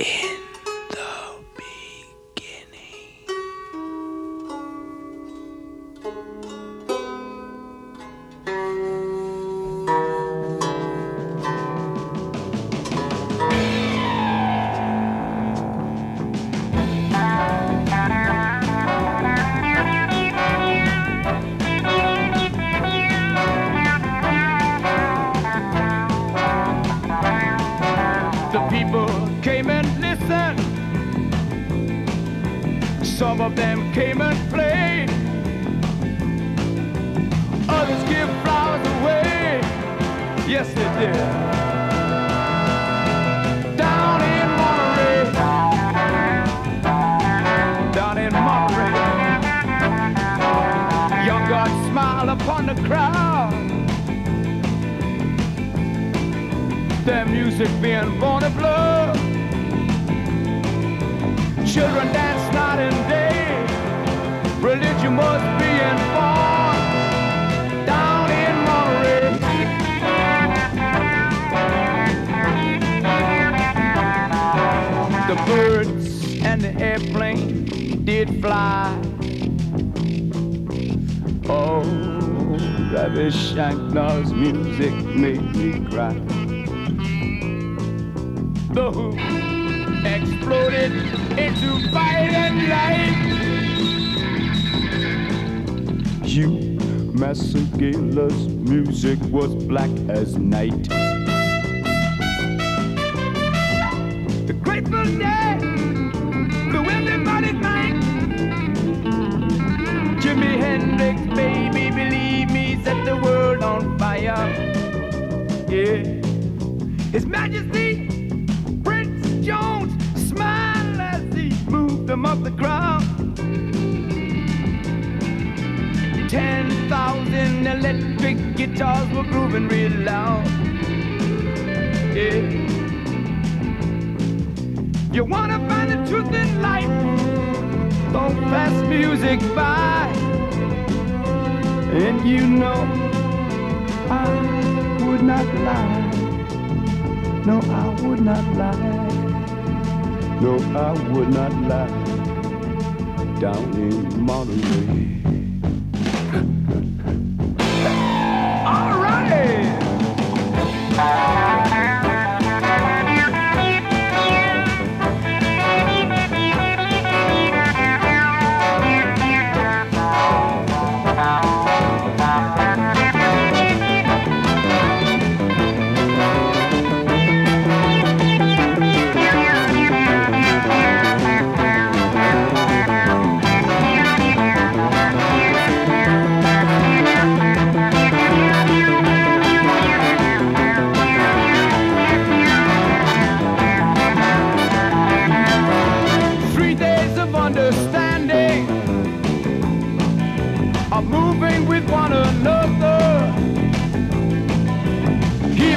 In the beginning. listen. Some of them came and played, others give flowers away. Yes, they did. Down in Monterey, down in Monterey, young God smile upon the crowd. Their music being born of love. Children dance night and day. Religion must be informed. Down in Monterey. The Byrds and the airplane did fly. Oh, Ravi Shankar's music made me cry. The Who exploded into fire and light. Hugh, Masekela's music was black as night. The Grateful Dead blew everybody mind. Jimi Hendrix, baby, believe me, set the world on fire. Yeah, His Majesty them up the ground. Ten thousand electric guitars were grooving real loud. Yeah. You wanna find the truth in life? Don't pass music by. And you know I would not lie. No, I would not lie. No, I would not lie. Down in Monterey.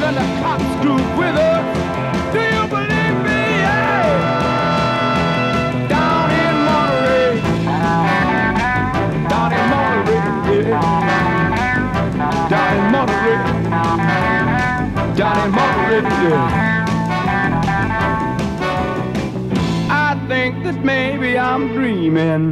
Even the cops group with us. Do you believe me? Yeah. Down in Monterey, down in Monterey, yeah. down in Monterey, down in Monterey. Yeah. I think that maybe I'm dreaming.